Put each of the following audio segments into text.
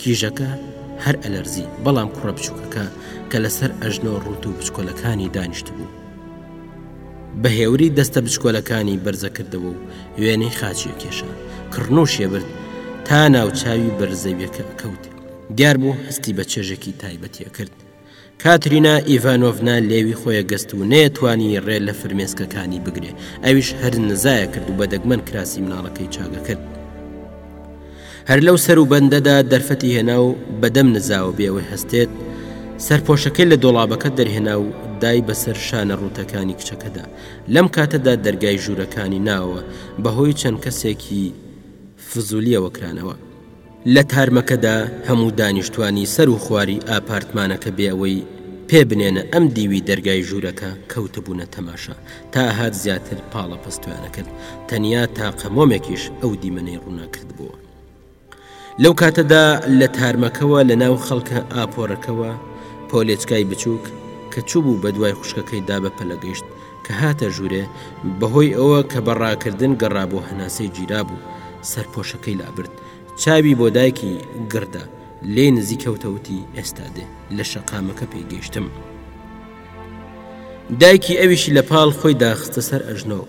کیژەکە هەر ئەلەرزی، بەڵام کوڕە بچووکەکە کە لەسەر ئەژنۆ ڕووت و بچکۆلەکانی دانیشتبوو، بە هێوری دەستە بچکۆلەکانی بەرزە کردەوە و وێنەی خاچییە کێشا، کڕنووشێ برد تا ناوچاوی بەرزەویەکە ئەکەوت، دیار بوو هەستی بە چێژێکی تایبەتی ئەکرد. کاترینا ئیڤانۆڤنا لێوی خۆیە گەست و نەیەتوانی ڕێ لە فرمێسکەکانی بگرێ ئەویش هەر نزایە کرد و بە دەگمەن کراسی مناڵەکەی چاگە کرد هەر لەو سەر و بەندەدا دەرفەتی هێنا و بەدەم نزاوە بێەوەی هەستێت سەرپۆشەکەی لە دۆڵابەکە دەرهێنا و دای بەسەر شانە ڕوتەکانی کچەکەدا لەم کاتەدا دەرگای ژوورەکانی ناوە بەهۆی چەند کەسێکی فزولیەوە کرانەوە. لە تارمەکەدا هەموو دانیشتوانی سەر و خواری ئاپارتمانەکە بێ ئەوەی پێ بنێنە ئەم دیوی دەرگای ژوورەکە کەوتبوونە تەماشا تا هات زیاتر پاڵەپەستۆیان ئەکرد تەنیا تاقە مۆمێکیش ئەو دیمەنەی ڕووناکردبووە لەو کاتەدا لە تارمەکەوە لە ناو خەڵکە ئاپۆرەکەوە پۆلێچکای بچووک کە چوبوو بە دوای خوشکەکەیدا بە پەلەگەشت کە هاتە ژوورێ، بەهۆی ئەوە کە بە ڕاکردن گەڕا بۆ هەناسەی گیرابوو، سەرپۆشەکەی لابرد، چاوی بۆ دایکی گڕدا، لێی نزیک کەوتە وتی، ئێستا دێ، لە شەقامەکە پێی گەیشتم. دایکی ئەویشی لەپاڵ خۆی داخستە سەر ئەژنۆ.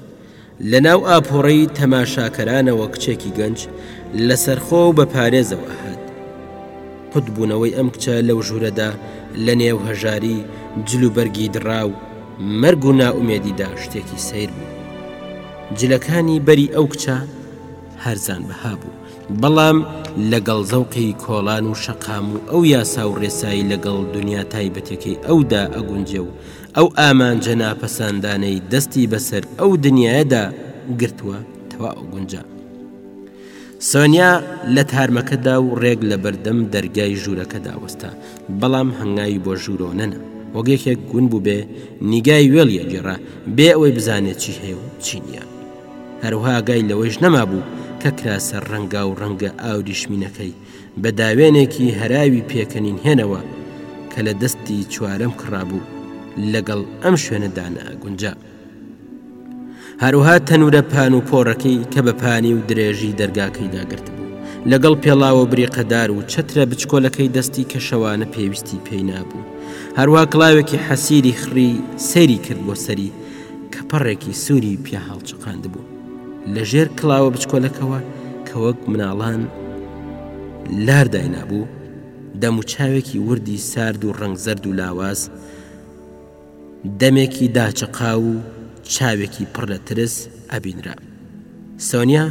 لە ناو ئاپۆڕەی تەماشاکەرانەوە کچێکی گەنج لەسەرخۆ و بە پارێزەوە هات. پت بوونەوەی ئەم کچە لەو ژوورەدا لە نێو هەژاری جل و بەرگی دڕاو مەرگ و نائومێدیدا شتێکی سەیر بوو. جلەکانی بەری ئەو کچە هەرزان بەها بوو. بەڵام لەگەڵ زەوقی کۆڵان و شەقام و ئەو یاسا و ڕێسایی لەگەڵ دنیا تایبەتەکەی ئەودا ئەگونجێ و ئەو ئامانجە ناپەساندانەی دەستی بەسەر ئەو دنیایەدا گرتووە تەواو ئەگونجا. سۆنیا لە تارمەکەدا و ڕێک لە بەردەم دەرگای ژوورەکەدا وەستا بەڵام هەنگاوی بۆ ژوورۆ نەنا وەک یەکێک گون بوو بێ نیگای وێڵیە گێڕا بێ ئەوەی بزانێت چی هەیە و چی نییە هەروها گای لەوەیش نەما بوو کە کراسە ڕەنگا و ڕەنگە ئاودیشمینەکەی بە داوێنێکی هەراوی پێکەنین هێنەوە کە لە دەستی چوارەم کڕابوو لەگەڵ ئەم شوێنەدانە گونجا. هەروها تەنورە پان و پۆڕەکەی کە بە پانی و درێژی دەرگاکەی داگرتبوو لەگەڵ پێڵاوە بریقەدار و چەترە بچکۆلەکەی دەستی کە شەوانە پێویستی پێی نابوو هەروە کلااوێکی حەسیری خڕی سەیری کرد بۆ سەری کە پەڕێکی سووری پیا هەڵچقاند بوو لە ژێر کلااوە بچکۆلەکەەوە کە وەک مناڵان لاردای نابوو دەموچاوێکی وردی سارد و ڕنگ زەرد و لاواز دەمێکی داچەقاو و چاوێکی پڕ لە ترس ئەبینرا. سۆنیا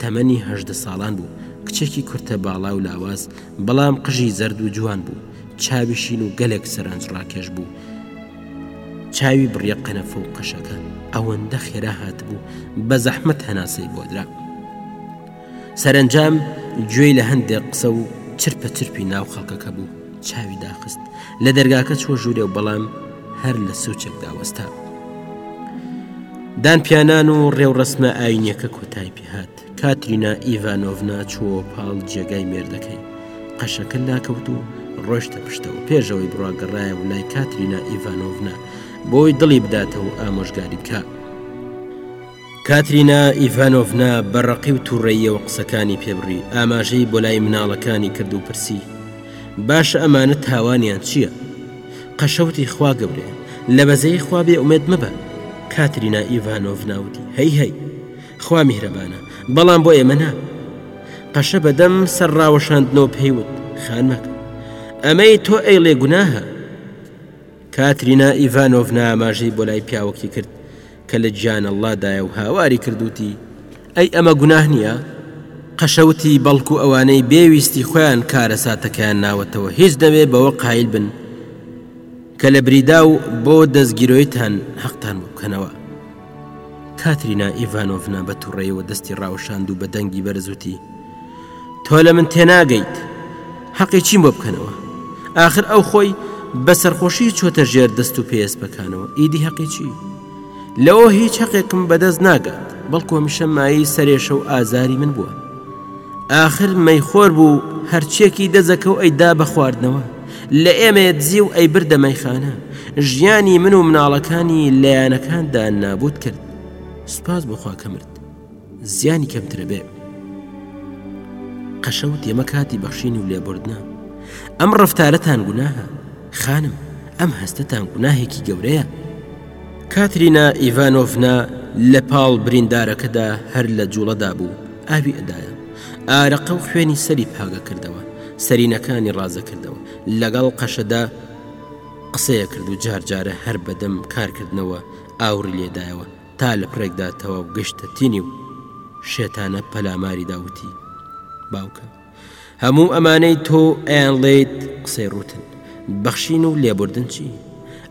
تەمەنی هەژدە ساڵان بوو، کچێکی کورتە باڵا و لاواز، بەڵام قژی زەرد و جوان بوو، چاوی شین و گەلێک سەرنجڕاکێش بوو، چاوی بڕیە قەنەفە و قەشەکە ئەوەندە خێرا هاتبوو، بە زەحمەت هەناسەی بۆ درا. سەرنجام گوێی لە هەندێک قسە و چرپە چرپی ناو خەڵکەکە بوو چاوی داخست لە دەرگاکە چوە ژوورێ و بەڵام هەر لە سوچێک داوەستا دان پیانان و ڕێوڕسمە ئاینیەکە کۆتای پێهات کاترینا ئیڤانۆڤنا چوە پاڵ جێگای مێردەکەی قەشەکە لاکەوت و ڕۆشتە پشتەوە پێشەوەی بڕاگەڕایە و لای کاترینا ئیڤانۆڤنا بۆی دڵی بداتەوە ئامۆژگاری بکە کاترینا ئیڤانۆڤنا بە ڕەقی و تووڕەییەوە قسەکانی پێ بڕی، ئاماژەی بۆ لای مناڵەکانی کرد و پرسی، باشە ئەمانە تاوانیان چییە؟ قەشە وتی، خوا گەورەیە، لە بەزەیی خوا بێ ئومێد مەبە. کاترینا ئیڤانۆڤنا وتی، هەی هەی، خوا میهرەبانە، بەڵام بۆ ئێمە نا. قەشە بە دەم سەر ڕاوەشاندنەوە پێی وت، خانمەک، ئەمەی تۆ ئەیڵێ گوناهە؟ کاترینا ئیڤانۆڤنا ئاماژەی بۆ لای پیاوەکی کرد، کە لە گیان اللە دایە و هاواری کرد وتی، ئەی ئەمە گوناه نییە؟ قەشە وتی، بەڵکو ئەوانەی بێ ویستی خۆیان کارەساتەکەیان ناوەتەوە هیچ نەبێ بەوە قایل بن کە لە بریدا و بۆ دەستگیرۆیتان هەقتان بۆ بکەنەوە. کاترینا ئیڤانۆڤنا بە توڕەیەوە دەستی ڕاوەشاند و بە دەنگی بەرز وتی، تۆ لە من تێناگەیت حەقی چیم بۆ بکەنەوە ئاخر ئەو خۆی بە سەرخۆشی چۆتە ژێر دەست و پێسپەکانەوە ئیدی حەقی چی لەوە هیچ حەقێکم بەدەست ناگات بەڵکو هەمیشە مایی سەرێشە و ئازاری من بووە ئاخر مەیخۆر بوو هەرچێکی دەزەکە و ئەیدا بە خواردنەوە لە ئێمە دزی و ئەی بردە مەیخانە ژیانی من و مناڵەکانی لایەنەکاندا نابوت کرد سوپاس بخوا کە مرد زیانی کەمترە بێ قەشەوت ئێمە کاتی بەخشین و لێبوردنا ئەم ڕفتارەتان گوناهە خانم ئەم هەستتان گوناهێکی گەورەیە کاترینا ئیڤانۆڤنا لە پاڵ بریندارەکەدا هەر لە جوڵەدا بوو ئاوی ئەدایە ئارەقە و خوێنی سەری پاگە کردەوە سەرینەکانی ڕازە کردەوە لەگەڵ قەشەدا قسەیە کرد و جارجارە هەر بەدەم کارکردنەوە ئاوری لێدایەوە تا لە پڕێکدا تەواو گەشتە تینی و شێتانە پەلاماری داوتی باوکە هەموو ئەمانەی تۆ ئەیان ڵیت قسەی ڕوتن بەخشین و لێبوردن چی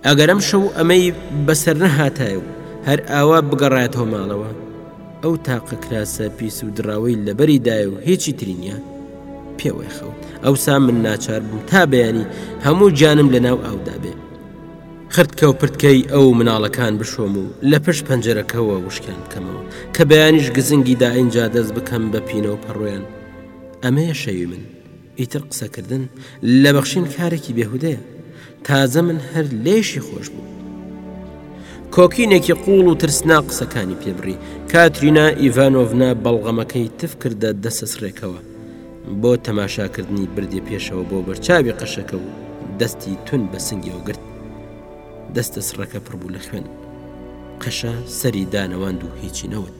ئەگەرم شەو ئەمەی بەسەر نەهاتای و هەر ئاوا بگەڕایەتەوە ماڵەوە ئەو تاقە کراسە پیس و دراوەی لەبەری دای و هیچی ترینە پێوەی خەوت ئەوسا من ناچار بوو تا بەیانی هەموو جانم لە ناو ئاودابێ خرتکە و پرتکەی ئەو مناڵەکان بشۆم و لە پشت پەنجەرەکەوە وشکیان بکەمەوە کە بەیانیش گزنگی دا ئینجا دەست بکەم بە پینە و پەڕۆیان ئەمەیە شەوی من ئیتر قسەکردن لە بەخشین کارێکی بێهودەیە تازە من هەر لێشی خۆش بوو کۆکینێکی قوڵ و ترسنا قسەکانی پێبڕی کاترینا ئیڤانۆڤنا بەڵغەمەکەی تف کردە دەسەسڕێکەوە بۆ تەماشاکردنی بردێ پێشەوە بۆ بەرچاوی قەشەکە و دەستی تون بە سنگی و گرت دەستە سڕەکە پڕبوو لە خوێن قەشە سەری دانەواند و هیچی نەوت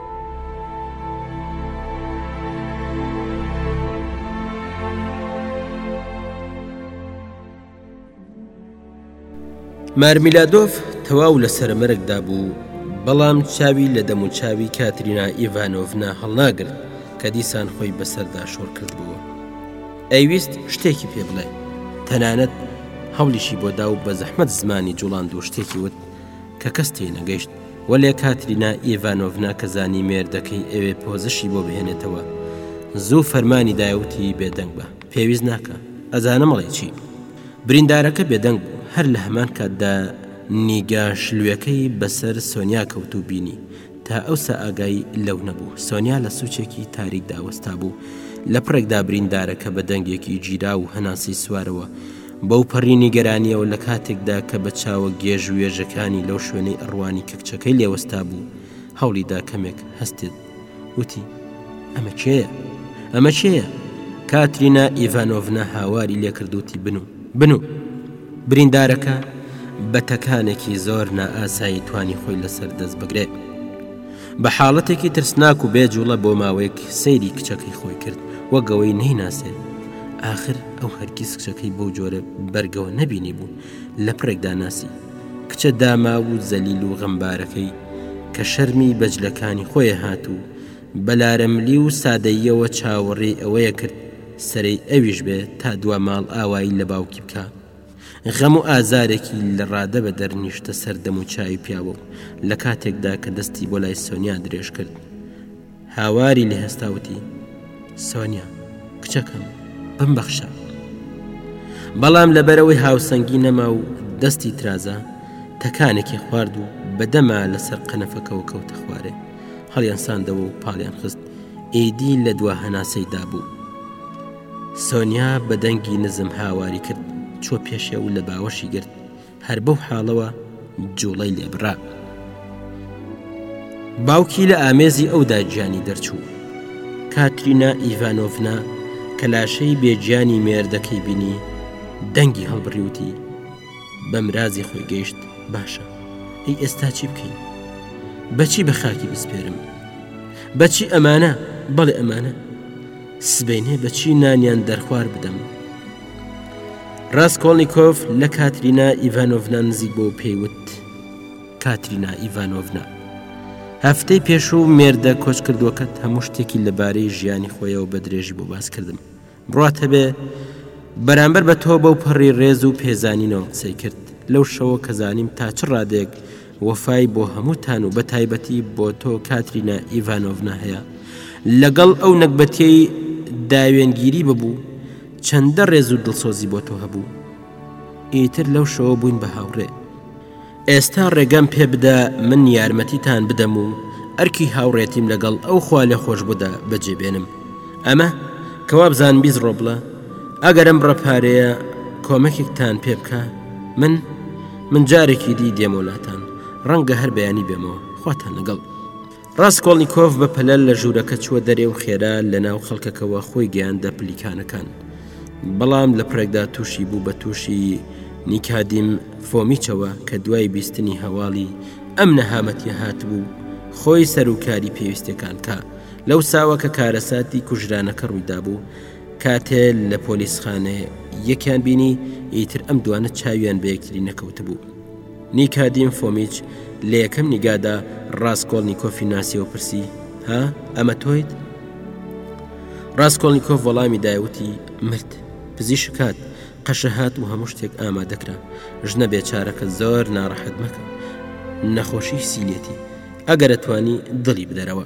مارمیلادۆف تەواو لە سەرمەرگدا بوو بەڵام چاوی لە دەموچاوی کاترینا ئیڤانۆڤنا هەڵناگرت کە دیسان خۆی بەسەردا شۆڕ کردبوو ئەیویست شتێکی پێ بڵێ تەنانەت هەولیشی بۆدا و بە زەحمت زمانی جوڵاند و شتێکی وت کە کەس تێ نەگەشت وەلێ کاترینا ئیڤانۆڤنا کە زانی مێردەکەی ئەوێ پۆزشی بۆ بهێنێتەوە زوو فەرمانی دایە وتی بێدەنگ بە پێویست ناکە ئەزانم ئەڵێی چی بریندارەکە بێدەنگ بوو هەر لە هەمان کاتدا نیگا شلوێکەی بەسەر سۆنیا کەوت و بینی تا ئەوسا ئاگای لەو نەبوو سۆنیا لە سوچێکی تاریک داوەستا بوو لە پڕێکدا بریندارەکە بە دەنگێکی گیرا و هەناسی سوارەوە بەوپەڕی نیگەرانییەوە لە کاتێکدا کە بە چاوە گێژ وێژەکانی لەو شوێنەی ئەڕوانی کەکچەکەی لێ وەستابوو هەوڵی دا کەمێک هەستێت وتی، ئەمە کێیە؟ ئەمە کێیە؟ کاترینا ئیڤانۆڤنا هاواری لێکردوتی، بنوو، بنوو! بریندارەکە بە تەکانێکی زۆر نائاسایی توانی خۆی لەسەر دەست بگرێ. بە حاڵەتێکی ترسناک و بێ جوڵە بۆ ماوەیەک سەیری کچەکەی خۆی کرد وەک ئەوەی نەیناسێت. ئاخر ئەو هەرگیز کچەکەی بەو جۆرە بەرگەوە نەبینی بوو لە پڕێکدا ناسی. کچە داما و زەلیل و غەمبارەکەی کە شەرمی بە جلەکانی خۆی هات و بە لارەملی و سادەییەوە چاوەڕێی ئەوەیە کرد سەرەی ئەویش بێ تا دوا ماڵئاوایی لە باوکی بکا. غەم و ئازارێکی لەڕادە بە دەر نیشتە سەر دەم و چاوی پیاوە و لە کاتێکدا کە دەستی بۆ لای سۆنیا درێژ کرد هاواری لە هێستا وتی سۆنیا کچەکەم بمبەخشە بەڵام لەبەرەوەی هاوسەنگی نەما و دەستی ترازە تەکانێکی خوارد و بەدەما لەسەر قەنەفەکەەوە کەوتە خوارێ هەڵیانساندەوە و پاڵیان خست ئیدی لە دوا هەناسەی دابوو سۆنیا بە دەنگی نزم هاواری کرد چوە پێشێ و لە باوەشی گرت هەر بەو حاڵەوە جوڵەی لێبرا باوکی لە ئامێزی ئەودا گیانی دەرچوو کاترینا ئیڤانۆڤنا کە لاشەی بێجیانی مێردەکەی بینی دەنگی هەڵبڕیوتی بە مرازی خۆی گەیشت باشە هی ئێستا چی بکەین بەچی بە خاکی بسپێرم بەچی ئەمانە بەڵێ ئەمانە سبەینێ بە چی نانیان دەرخوار بدەم ڕاستکۆڵنییکۆف لە کاترینا ئیڤانۆڤنا نزیک بۆ پێیوت کاترینا ئیڤانۆڤنا هەفتەی پێشوو مێردە کۆچ کردووەکەت هەموو شتێکی لەبارەی ژیانی خۆیەوە بە درێژی بۆ باس کردم بڕات هەبێ بەرامبەر بە تۆ بەو پەڕی ڕێز و پێزانینەوە قسەی کرد لەو شەوە کەزانیم تا چ ڕادێک وەفای بۆ هەمووتان و بەتایبەتی بۆ تۆ کاترینا ئیڤانۆڤنا هەیە لەگەڵ ئەو نەگبەتیەی داوێنگیری ببوو چەندە ڕێز و دڵسۆزی بۆ تۆ هەبوو ئیتر لەو شەوە بووین بە هاوڕێ ئێستا ڕێگەم پێ بدە من یارمەتیتان بدەم و ئەرکی هاوڕێتیم لەگەڵ ئەو خوا لە خۆش بوودا بەجێ بێنم ئەمە کەوابزان بیز ڕۆبڵە ئەگەرم ڕەپارەیە کۆمەکێکتان پێ بکە من من جارێکی دی دێمەوە لاتان ڕەنگە هەر بەیانی بێمەوە خواتان لەگەڵ ڕاستکۆڵنییکۆف بە پەلە لە ژوورەکە چووە دەرێ و خێرا لە ناو خەڵکەکەەوە خۆی گەیاندە پلیکانەکان بەڵام لە پرێکدا تووشی بوو بە تووشی نیکادیم فۆمیچەوە کە دوای بیستنی هەواڵی ئەم نەهامەتی هات بوو خۆی سەرکاری پێویستەکان کا لەو ساوە کە کارەساتی کوژرانەکە ڕوویدا بوو کاتێ لە پۆلیسخانێ یەکیان بینی ئیتر ئەم دوانە چاویان بەیەکتری نەکەوت بوو. نیکادیم فۆمیچ لە یەکەم نیگادا ڕاستکۆڵنییکۆفی ناسیەوە پرسی ها ئەمە تۆیت ڕاستکۆڵنییکۆف وەڵامی دایوتی مرد پزیشک هات قەشە هات و هەموو شتێک ئامادەکرا ژنە بێچارەکە زۆر ناڕەحەت مەکە نەخۆشی سیلێتی ئەگەرە توانی دڵی بدەرەوە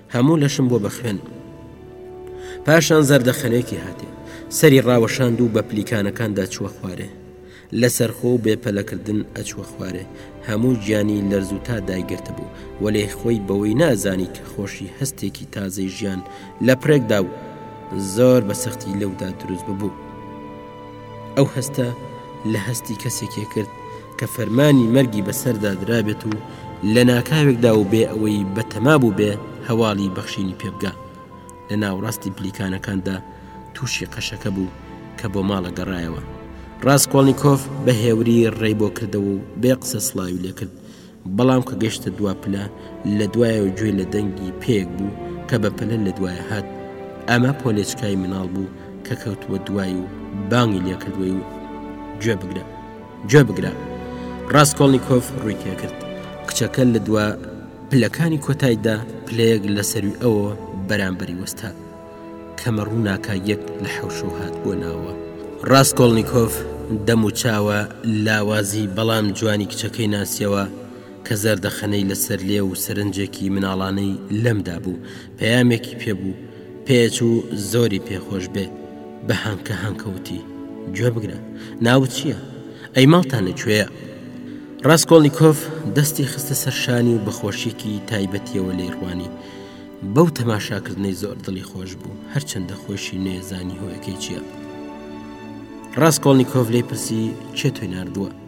هەموو لەشم بۆ بە خوێن پاشان زەردەخەنەیەکی هاتێ سەری ڕاوەشاند و بە پلیکانەکاندا چووە خوارێ لەسەر خۆ و بێپەلەکردن ئەچوە خوارێ هەموو گیانی لەرز و تا دایگرت بوو وەلێ خۆی بەوەی نازانی کە خۆشی هەستێکی تازەی ژیان لە پرێکدا و زۆر بە سەختی لەودا دروست ببوو ئەو هەستە لە هەستی کەسێکێ کرد کە فەرمانی مەرگی بەسەردا درابێت و لە ناکاوێکدا و بێ ئەوەی بەتەما بووبێ هەواڵی بەخشینی پێ بگا، لە ناوەڕاستی پلیکانەکاندا تووشی قەشەکە بوو کە بۆ ماڵە گەڕایەوە. ڕاسکۆڵنیکۆف بە هێوری ڕێی بۆ کردەوە و بێ قسە سڵاوی لێ کرد، بەڵام کە گەیشتە دوا پلە لە دوایەوە گوێی لە دەنگی پێیەک بوو کە بە پەلە لە دوایە هات، ئەمە پۆلێچکای مناڵ بوو کە کەوتبووە دوای و بانگی لێ کردووی و گوێ بگرە. گوێبگرە، ڕاسکۆڵنیکۆف ڕووی تێکرد، کچەکە لە دوا پلەکانی کۆتایدا پلەیەک لە سەرووی ئەوەوە بەرامبەری وەستا، کەمە ڕووناکاییەک لە حەوشەوە هاتبووە ناوەوە. ڕاسکۆڵنیکۆف دەم و چاوە لاوازی بەڵام جوانی کچەکەی ناسیەوە کە زەردەخەنەی لەسەر لێو و سەرنجێکی مناڵانەی لەمدا بوو، پەیامێکی پێ بوو پێچ و زۆری پێ خۆش بێ بە هەنکە هەنکە وتی، گوێ بگرە، ناوت چییە؟ ئەی ماڵتان لە کوێیە؟ ڕاسکۆڵنیکۆف دەستی خستە سەر شانی و بە خۆشییەکی تایبەتییەوە لێی ڕوانی. بەو تەماشاکردنەی زۆر دڵی خۆش بوو، هەرچەندە خۆیشی نەیەزانی هۆیەکەی چییە. ڕاسکۆڵنیکۆف لێی پرسی، کێ تۆی ناردووە؟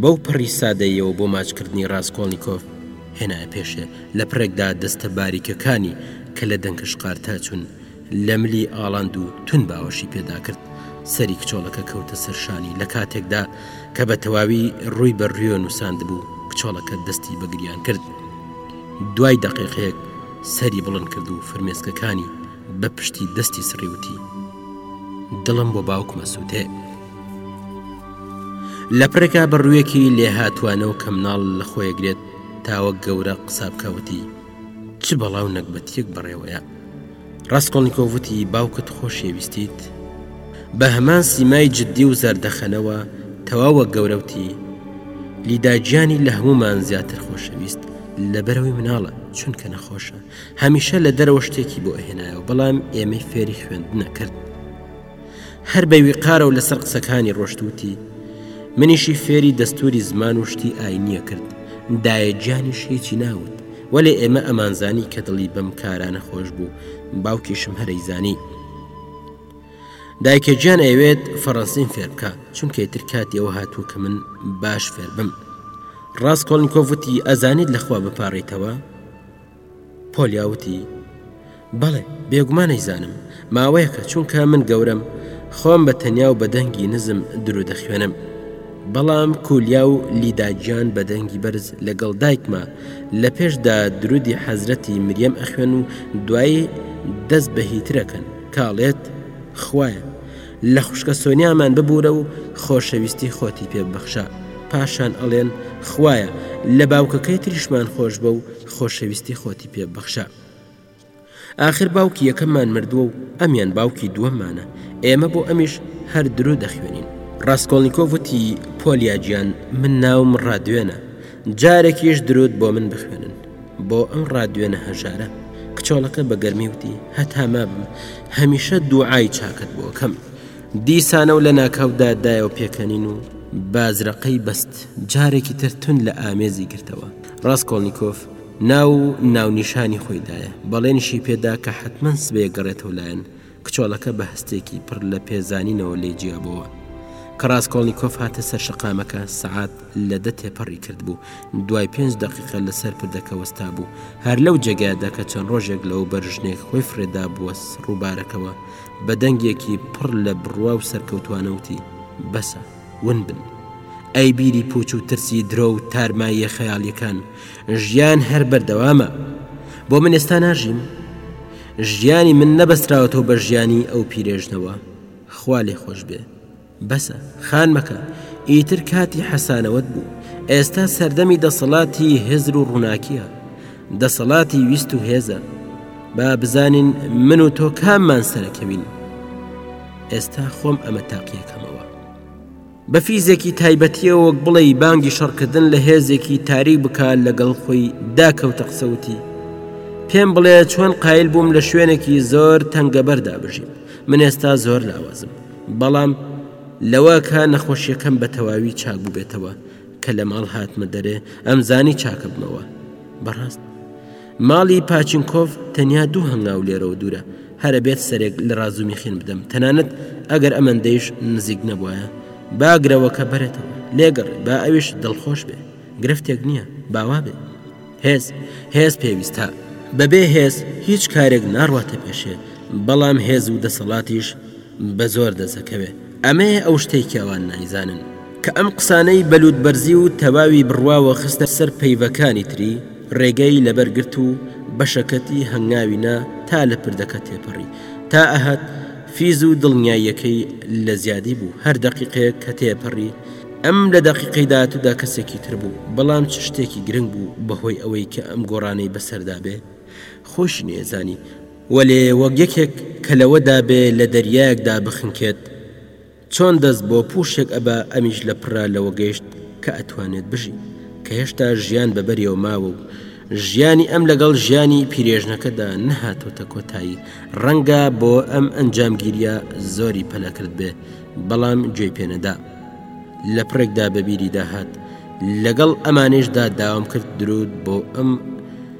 بەو پەڕی سادەییەوە بۆ ماچکردنی ڕاسکۆڵنیکۆف هێنایە پێشێ، لە پڕێکدا دەستە باریکەکانی کە لە دەنکە شقارتە چوون، لە ملی ئاڵاند و توند باوەشی پێدا کرد، سەری کچۆڵەکە کەوتە سەر شانی، لە کاتێکدا کە بە تەواوی ڕووی بە ڕیۆ نووساندبوو، کچۆڵەکە دەستی بە گریان کرد. دوای دەقیقەیەک سەری بڵند کرد و فرمێسکەکانی بە پشتی دەستی سڕی وتی، دڵم بۆ باوکمە سووتێ. لە پرێکا بە ڕوویەکی لێهاتوانەوە کە مناڵ لە خۆیەگرێت تاوەک گەورە قسابکەوتی چ بەڵاو نەگبەتیەک بەڕێوەیە ڕاستکۆڵنییکۆڤوتی باوکت خۆشێویستیت بە هەمان سیمای جددی و زەردەخەنەوە تەواوە گەورەوتی لیداجیانی لە هەمومان زیاتر خۆشەویست لە بەرەوەی مناڵە چونکە نەخۆشە هەمیشە لە دەرەوە شتێکی بۆ ئەهێنایەوە بەڵام ئێمەی فێری خوێندنە کرد هەر بە ویقارەوە لەسەر قسەکانی ڕۆشت وتی منیشی فێری دەستوری زمان و شتی ئاینیە کرد دایە گیانیش هیچی ناوت وەێ ئێمە ئەمانزانی کە دڵی بەم کارانە خۆش بوو باوکیشم هەرەیزانی دایکە گیان ئەوێت فەڕەنسیم فێربکە چونکەی تر کاتیەوە هاتووە کە من باش فێربم ڕاستکۆلنکۆڤتی ئەزانیت لەخوا بپارڕیتەوە پۆلیا وتی، بەڵێ، بێگومان ئەیزانم، ماوەیەکە، چونکە من گەورەم، خۆم بە تەنیا و بە دەنگی نزم درو دەخوێنم. بەڵام کولیا و لیدا گیان بە دەنگی بەرز لەگەڵ دایکما لە پێشدا درودی حەزرەتی مریەم ئەخوێن و دوایی دەست بە هیتر ئەکەن کە ئەڵێت، خوایە! لە خوشکە سۆنیامان ببورە و خۆشەویستی خۆتی پێ ببەخشە. پاشان ئەڵێن، خوایە! لە باوکەکەی تریشمان خۆشبە و خۆشەویستی خۆتی پێ بەخشە ئاخر باوکی یەکەممان مردووە و ئەمیان باوکی دووەممانە ئێمە بۆ ئەمیش هەر درۆ دەخوێنین ڕاستکۆڵنییکۆڤوتی پۆلیاجیان من ناوم ڕادوێنە جارێکیش درود بۆ من بخوێنن بۆ ئەم ڕادوێنە هەژارە کچۆڵەکە بە گەرمی وتی هەتا مابم هەمیشە دوعای چاکت بۆکەم دیسانە و لە ناکاودا دایە و پێکەنین و بازرەقەی بەست جارێکی تر تون لە ئامێزی گرتەوە ڕاسکۆڵنیکۆف ناو و ناونیشانی خۆی دایە، بەڵێنیشی پێ دا کە حەتمەن سبەیەک گەڕێتەوە لایان، کچۆڵەکە بە هەستێکی پڕ لە پێزانینەوە لێی جیابۆوە. کە ڕاسکۆڵنیکۆف هاتە سەر شەقامەکە، سەعات لە دە تێپەڕی کردبوو، دوای پێنج دەقیقە لە سەر پردەکە وەستابوو، هەر لەو جێگای دا کە چەند ڕۆژێک لەوەوبەر ژنێک خۆی فڕێ دابووە ڕووبارەکەوە، بە دەنگێکی پڕ لە بڕوا و سەرکەوتووانە وتی، بەسە. ون بن. ئەی بیری پوچ و ترسی درۆ و تارماییە خەیاڵیەکان، ژیان هەر بەردەوامە. بۆ من ئێستا ناژیم؟ ژیانی من نەبەستراوەتەوە بە ژیانی ئەو پیرێژنەوە؟ خوا لێ خۆش بێ. بەسە، خانمەکە، ئیتر کاتی حەسانەوەت بوو. ئێستا سەردەمی دەسەڵاتی هزر و ڕووناکیە. دەسەڵاتی ویست و هێزە. با بزانین من و تۆ کاممان سەرەکەوین. ئێستا خۆم ئەمە تاقیەکەمەوە بە فیزێکی تایبەتیەوە وەک بڵێ بانگی شەڕکردن لە هێزێکی تاریک بکە لەگەڵ خۆی داکەوتە قسەوتی پێم بڵێ چۆن قایل بووم لە شوێنێکی زۆر تەنگەبەردا بژیم من ئێستا زۆر لاوازم بەڵام لەوە کا نەخۆشیەکەم بە تەواوی چاک ببێتەوە کە لە ماڵ هاتمە دەرێ ئەمزانی چاکە بمەوە بەڕاست ماڵی پاچنکۆڤ تەنیا دوو هەنگاو لێرەوە دوورە هەرە بێت سەرێک لە ڕازومی خین بدەم تەنانەت ئەگەر ئەمەندەیش نزیک نەبواە باگرەوە کە بەرێتەوە لێگەڕ با ئەوش دڵخۆش بێ گرفتێک نییە باوا بێ هێز هێز پێویستە بەبێ هێز هیچ کارێک ناڕواتە پێشێ بەڵام هێز و دەسەڵاتیش بە زۆر دەسەکەوێ ئەمەیە ئەو شتەی کە ئەوان نایزانن کە ئەم قسانەی بە لووتبەرزی و تەواوی بڕواوە خستە سەر پەیڤەکانی تری ڕێگەی لەبەر گرت و بەشەکەتی هەنگاوی نا تا لە پردەکە تێپەڕی تا ئەهات فیز و دڵنیاییەکەی لە زیادی بوو هەر دەقیقەیەک کە تێپەڕی ئەم لە دەقیقەی داهاتوودا کەسێکی تر بوو بەڵام چ شتێکی گرنگ بوو بەهۆی ئەوەی کە ئەم گۆڕانەی بەسەردا بێ خۆشی نێزانی وەلێ وەک یەکێک کە لەوەدا بێ لە دەریایەکدا بخنکێت چۆن دەست بۆ پوشێک ئەبا ئەمیش لە پرا لەوە گەشت کە ئەتوانێت بژی کە هێشتا ژیان بە بەریەوە ماوە و ژیانی ئەم لەگەڵ ژیانی پیرێژنەکەدا نەهاتۆتە کۆتایی ڕەنگە بۆ ئەم ئەنجامگیریە زۆری پەلەکرد بێ بەڵام گوێی پێنەدا لە پرێکدا بەبیری داهات لەگەڵ ئەمانێشدا داوام کرد درود بۆ ئەم